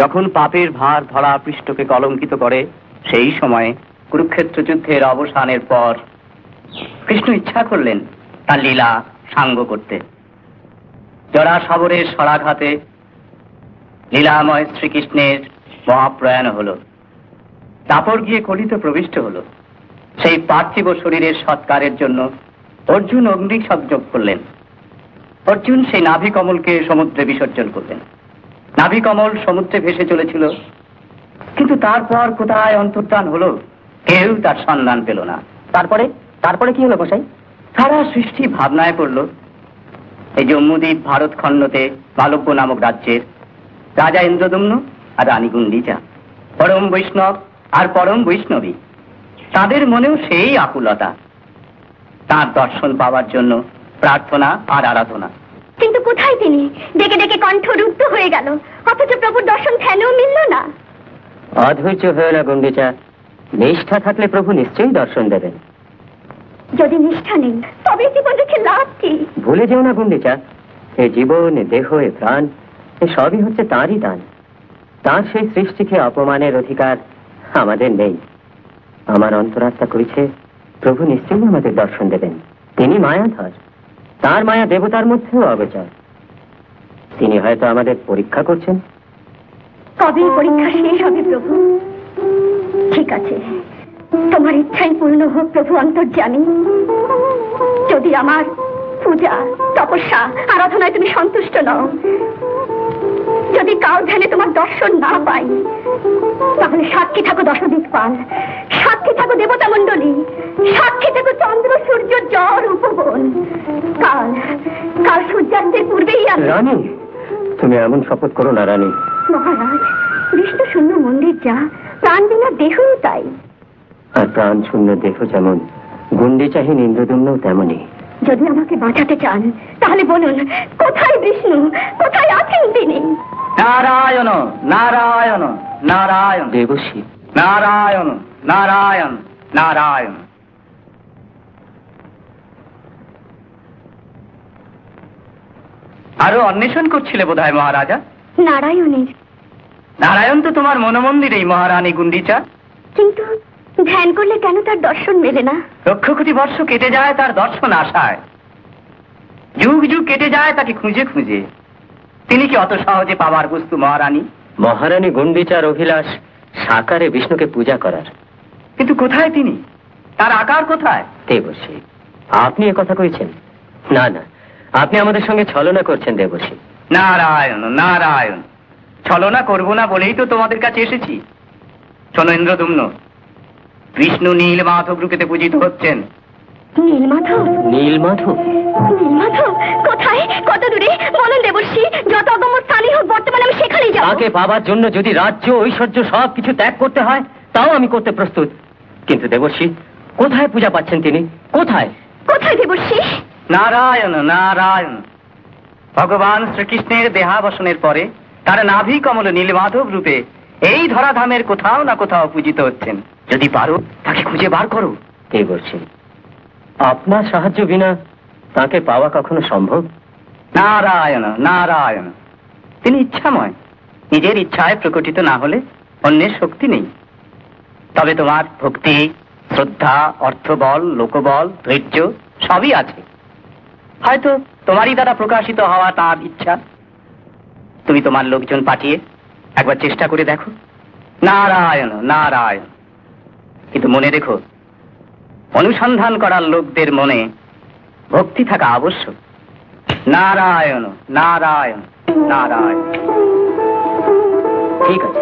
যখন পাপের ভার ধরা পৃষ্ঠকে কলঙ্কিত করে, সেই সময়ে কুরুক্ষেত্র যুদ্ধের অবসানের পর কৃষ্ণ ইচ্ছা করলেন তার লীলা সাঙ্গ করতে। জরা সবরের সরাঘাতে লীলাময় শ্রীকৃষ্ণের মহাপ্রয়াণ হলো। তারপর গিয়ে কলিত প্রবিষ্ট হলো। সেই পার্থিব শরীরের সৎকারের জন্য অর্জুন অগ্নি সংযোগ করলেন। অর্জুন সেই নাভি কমলকে সমুদ্রে বিসর্জন করলেন। নাভি কমল সমুদ্রে ভেসে চলেছিল। কিন্তু তারপর কোথায় অন্তর্ধান হলো, কেউ তার সন্ধান পেল না। তারপরে? তারপরে কি হলো গোসাই সারা সৃষ্টি ভাবনায় পড়ল। এই জম্মুদ্বীপ ভারত খণ্ডতে মালব্য নামক রাজ্যের রাজা ইন্দ্রদম্ন আর রানী গুন্ডিচা, পরম বৈষ্ণব আর পরম বৈষ্ণবী। তাদের মনেও সেই আকুলতা। তার দর্শন পাওয়ার জন্য প্রার্থনা আর আরাধনা। কিন্তু কোথায় তিনি? ডেকে ডেকে কণ্ঠ রুদ্ধ হয়ে গেল। অথচ প্রভুর দর্শন ধ্যানেও মিলল না? অধৈর্য হয়ে না গুন্ডিচা নিষ্ঠা থাকলে প্রভু নিশ্চয়ই দর্শন দেবেন। যদি নিষ্ঠা নেই তবে জীবন রেখে লাভ কি? ভুলে যেও না গুন্ডিচা এ জীবন এ দেহ এ প্রাণ এ সবই হচ্ছে তাঁরই দান। তার সেই সৃষ্টিকে অপমানের অধিকার আমাদের নেই। আমার অন্তরাত্মা কইছে প্রভু নিশ্চয়ই আমাদের দর্শন দেবেন। তিনি মায়াধর। তার মায়া দেবতার মধ্যেও অগোচর। তিনি হয়তো আমাদের পরীক্ষা করছেন। কবে পরীক্ষা শেষ হবে প্রভু। ঠিক আছে। তোমার ইচ্ছাই পূর্ণ হোক প্রভু অন্তর্জামী যদি আমার পূজা তপস্যা আরাধনায় তুমি সন্তুষ্ট নও যদি কাল ধ্যানে তোমার দর্শন না পাই তাহলে সাক্ষী থাকো দশদিক পাল। সাক্ষী থাকো দেবতা মণ্ডলী। সাক্ষী থাকো চন্দ্র সূর্য জ্বর উপবন। কাল কাল সূর্যাস্তের পূর্বেই আমি রানী তুমি এমন শপথ করো না রানী। মহারাজ বিষ্ণু শূন্য মন্দির যা প্রাণ বিনা দেহও তাই। আর প্রাণ শূন্য দেহ যেমন গুন্ডিচাহীন ইন্দ্রদম্নও তেমনই। যদি আমাকে বাঁচাতে চান তাহলে বলুন কোথায় বিষ্ণু? কোথায় আছেন তিনি? নারায়ণ নারায়ণ নারায়ণ। দেবশ্রী। নারায়ণ নারায়ণ নারায়ণ। আরও অন্বেষণ করছিলে বোধহয় মহারাজা? নারায়ণের। নারায়ণ তো তোমার মনোমন্দিরেই মহারানী গুন্ডিচা। কিন্তু ধ্যান করলে কেন তার দর্শন মেলে না? লক্ষ কোটি বর্ষ কেটে যায় তার দর্শন আশায়। যুগ যুগ কেটে যায় তাকে খুঁজে খুঁজে। তিনি কি অত সহজে পাওয়ার বস্তু মহারানী? মহারানী গুন্ডিচার অভিলাষ সাকারে বিষ্ণুকে পূজা করার। কিন্তু কোথায় তিনি? তার আকার কোথায়? দেবশ্রী আপনি কথা কইছেন? না না আপনি আমাদের সঙ্গে ছলনা করছেন দেবশ্রী। নারায়ণ নারায়ণ। ছলনা করব না বলেই তো তোমাদের কাছে এসেছি। শোনো ইন্দ্রদুম্ন বিষ্ণু নীল মাধব রূপেতে পূজিত হচ্ছেন। নীলমাধব নীলমাধব নীলমাধব কোথায়? কত দূরে? বলুন দেবশ্রী যত অগম্য স্থানই হোক বর্তমানে আমি সেখানেই যাব। তাকে পাবার জন্য যদি রাজ্য ঐশ্বর্য সব কিছু ত্যাগ করতে হয় তাও আমি করতে প্রস্তুত। কিন্তু দেবশ্রী কোথায় পূজা পাচ্ছেন তিনি? কোথায়? কোথায় দেবশ্রী? নারায়ণ নারায়ণ। ভগবান শ্রীকৃষ্ণের দেহাবসনের পরে তার নাভি কমল নীলমাধব রূপে এই ধরাধামের কোথাও না কোথাও পূজিত হচ্ছেন। যদি পারো তাকে খুঁজে বার করো। দেবশ্রী আপনার সাহায্য বিনা তাকে পাওয়া কখনো সম্ভব? নারায়ণ নারায়ণ। তিনি ইচ্ছাময়। নিজের ইচ্ছায় প্রকটিত না হলে অন্যের শক্তি নেই। তবে তোমার ভক্তি শ্রদ্ধা অর্থবল লোকবল ধৈর্য সবই আছে। হয়তো তোমারই দ্বারা প্রকাশিত হওয়া তার ইচ্ছা। তুমি তোমার লোকজন পাঠিয়ে একবার চেষ্টা করে দেখো। নারায়ণ নারায়ণ। কিন্তু মনে রেখো, অনুসন্ধান করার লোকদের মনে ভক্তি থাকা আবশ্যক। নারায়ণ নারায়ণ নারায়ণ। ঠিক আছে।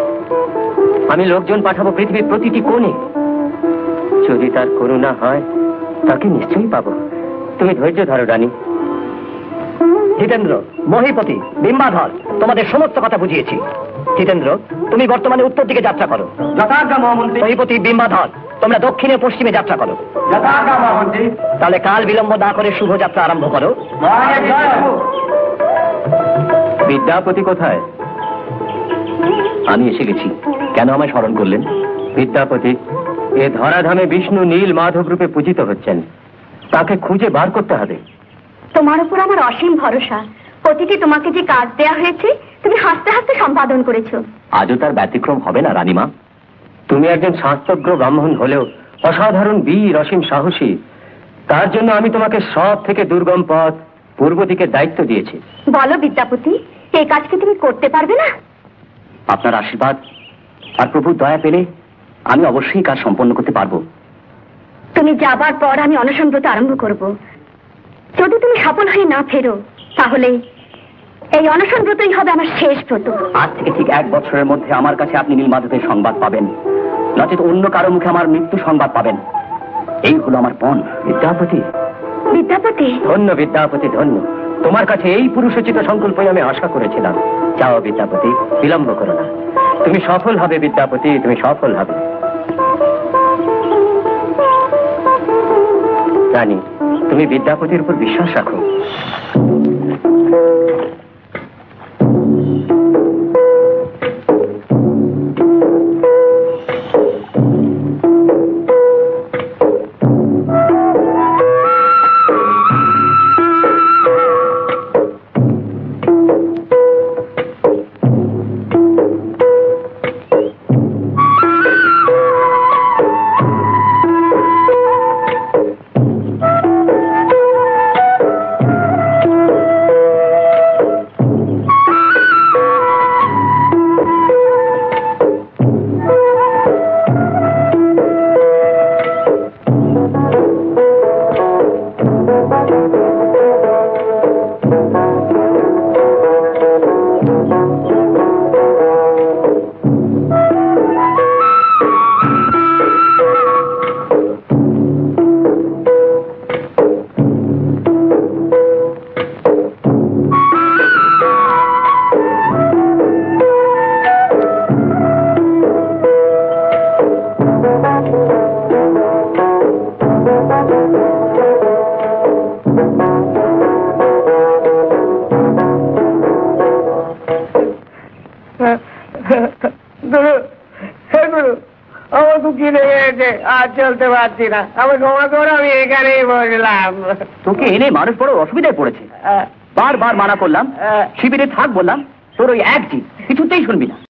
আমি লোকজন পাঠাবো পৃথিবীর প্রতিটি কোণে। যদি তার করুণা হয়, তাকে নিশ্চয়ই পাবো। তুমি ধৈর্য ধরো, রানী। জিতেন্দ্র মহিপতি বিম্বাধর তোমাদের সমস্ত কথা বুঝিয়েছি। জিতেন্দ্র তুমি বর্তমানে উত্তর দিকে যাত্রা করো। মহিপতি বিম্বাধর তোমরা দক্ষিণে পশ্চিমে যাত্রা করো। তাহলে কাল বিলম্ব না করে শুভ যাত্রা আরম্ভ করো। বিদ্যাপতি কোথায়? আমি এসে গেছি। কেন আমায় স্মরণ করলেন? বিদ্যাপতি এ ধরাধামে বিষ্ণু নীল মাধব রূপে পূজিত হচ্ছেন। তাকে খুঁজে বার করতে হবে। তোমার উপর আমার অসীম ভরসা। অতীতে তোমাকে যে কাজ দেয়া হয়েছে তুমি হাসতে হাসতে সম্পাদন করেছ। আজও তার ব্যতিক্রম হবে না রানীমা। তুমি একজন শাস্ত্রজ্ঞ ব্রাহ্মণ হলেও অসাধারণ বীর অসীম সাহসী। তার জন্য আমি তোমাকে সব থেকে দুর্গম পথ পূর্ব দিকে দায়িত্ব দিয়েছি। বলো বিদ্যাপতি এই কাজ কি তুমি করতে পারবে না? আপনার আশীর্বাদ আর প্রভুর দয়া পেলে আমি অবশ্যই কাজ সম্পন্ন করতে পারব। তুমি যাবার পর আমি অনশন ব্রত আরম্ভ করব। যদি তুমি সফল হয়ে না ফেরো তাহলে এই অনশন ব্রতই হবে আমার শেষ ব্রত। আজ থেকে ঠিক এক বছরের মধ্যে আমার কাছে আপনি নীলমাধবের সংবাদ পাবেন। নচেত অন্য কারও মুখে আমার মৃত্যু সংবাদ পাবেন। এই হলো আমার পণ বিদ্যাপতি। বিদ্যাপতি? ধন্য বিদ্যাপতি ধন্য। তোমার কাছে এই পুরুষোচিত সংকল্পই আমি আশা করেছিলাম। যাও বিদ্যাপতি বিলম্ব করো না। তুমি সফল হবে বিদ্যাপতি তুমি সফল হবে। জানি তুমি বিদ্যাপতির উপর বিশ্বাস রাখো। গুরু হে গুরু আমার খুব কিনে গেছে আর চলতে পারছি না। আমি ক্ষমা করো আমি এখানেই বসলাম। তোকে এনে মানুষ বড় অসুবিধায় পড়েছে। বারবার মানা করলাম শিবিরে থাক বললাম তোর ওই এক জিত কিছুতেই শুনবি না।